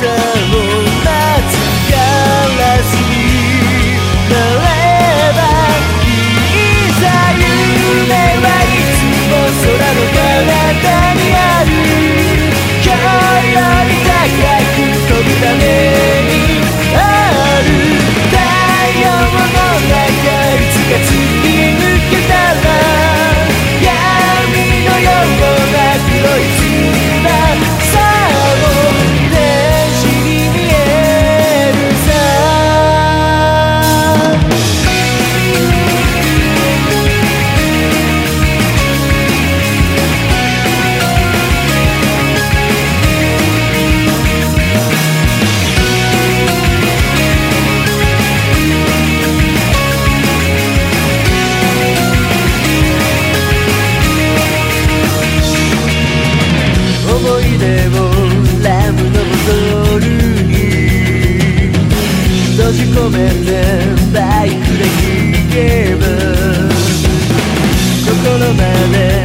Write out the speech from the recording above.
myself. Yeah.